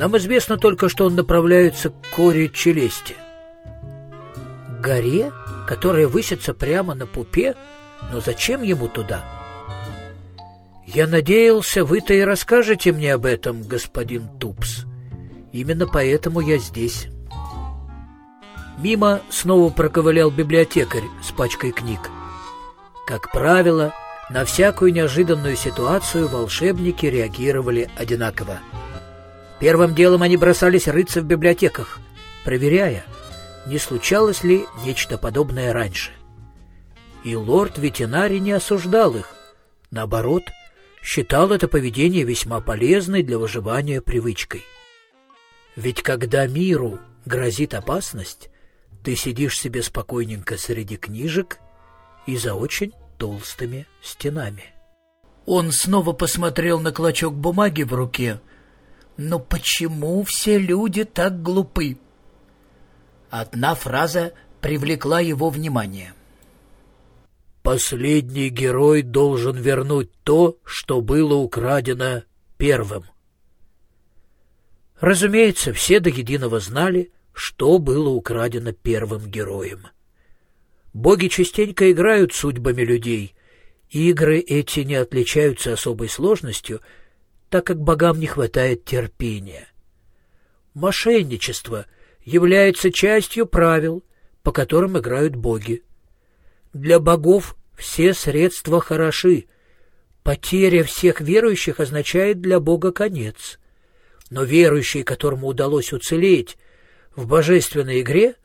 Нам известно только, что он направляется к коре Челести. Горе, которая высится прямо на пупе? Но зачем ему туда? Я надеялся, вы-то и расскажете мне об этом, господин Тупс. Именно поэтому я здесь. Мимо снова проковылял библиотекарь с пачкой книг. Как правило, на всякую неожиданную ситуацию волшебники реагировали одинаково. Первым делом они бросались рыться в библиотеках, проверяя, не случалось ли нечто подобное раньше. И лорд ветеринарий не осуждал их. Наоборот, считал это поведение весьма полезной для выживания привычкой. Ведь когда миру грозит опасность, ты сидишь себе спокойненько среди книжек и за очень толстыми стенами. Он снова посмотрел на клочок бумаги в руке. «Но почему все люди так глупы?» Одна фраза привлекла его внимание. «Последний герой должен вернуть то, что было украдено первым». Разумеется, все до единого знали, что было украдено первым героем. Боги частенько играют судьбами людей. Игры эти не отличаются особой сложностью, так как богам не хватает терпения. Мошенничество является частью правил, по которым играют боги. Для богов все средства хороши. Потеря всех верующих означает для бога конец. Но верующий, которому удалось уцелеть в божественной игре,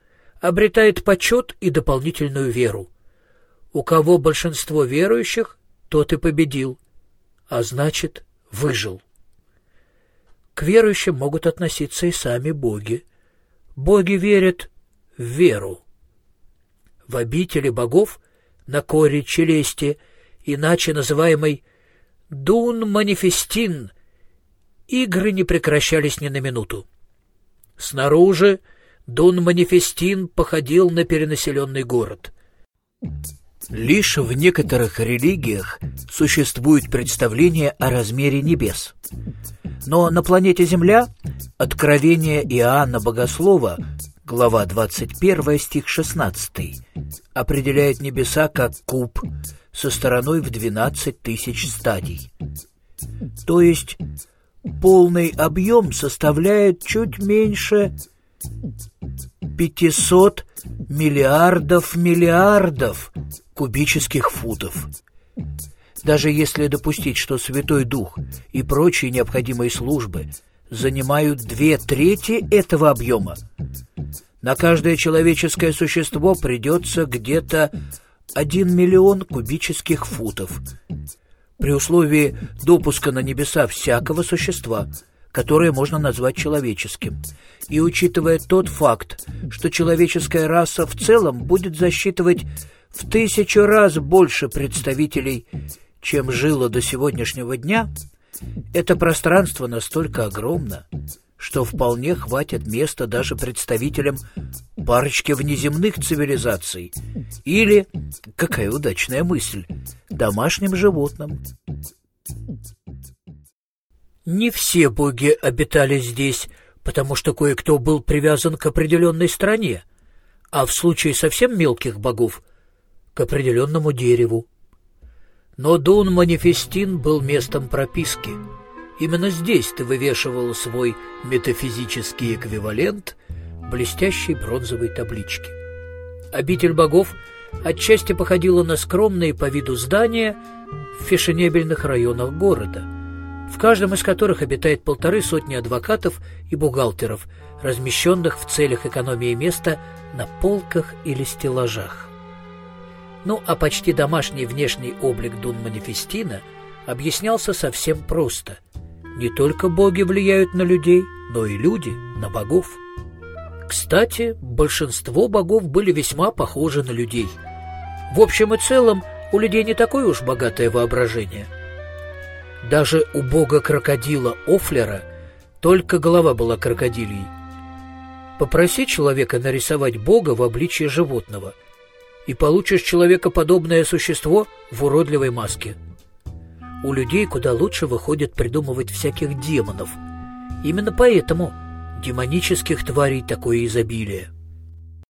обретает почет и дополнительную веру. У кого большинство верующих, тот и победил, а значит, выжил. К верующим могут относиться и сами боги. Боги верят в веру. В обители богов на коре Челесте, иначе называемой Дун Манифестин, игры не прекращались ни на минуту. Снаружи Дон Манифестин походил на перенаселенный город. Лишь в некоторых религиях существует представление о размере небес. Но на планете Земля Откровение Иоанна Богослова, глава 21, стих 16, определяет небеса как куб со стороной в 12 тысяч стадий. То есть полный объем составляет чуть меньше 500 миллиардов миллиардов кубических футов. Даже если допустить, что Святой Дух и прочие необходимые службы занимают две трети этого объема, на каждое человеческое существо придется где-то 1 миллион кубических футов, при условии допуска на небеса всякого существа – которое можно назвать человеческим. И учитывая тот факт, что человеческая раса в целом будет засчитывать в тысячу раз больше представителей, чем жило до сегодняшнего дня, это пространство настолько огромно, что вполне хватит места даже представителям парочки внеземных цивилизаций или, какая удачная мысль, домашним животным. Не все боги обитали здесь, потому что кое-кто был привязан к определенной стране, а в случае совсем мелких богов — к определенному дереву. Но Дун Манифестин был местом прописки. Именно здесь ты вывешивал свой метафизический эквивалент блестящей бронзовой таблички. Обитель богов отчасти походила на скромные по виду здания в фешенебельных районах города — в каждом из которых обитает полторы сотни адвокатов и бухгалтеров, размещенных в целях экономии места на полках или стеллажах. Ну а почти домашний внешний облик Дун Манифестина объяснялся совсем просто. Не только боги влияют на людей, но и люди на богов. Кстати, большинство богов были весьма похожи на людей. В общем и целом, у людей не такое уж богатое воображение – даже у бога-крокодила Офлера только голова была крокодильей. Попроси человека нарисовать бога в обличье животного, и получишь человекоподобное существо в уродливой маске. У людей куда лучше выходит придумывать всяких демонов, Именно поэтому демонических тварей такое изобилие.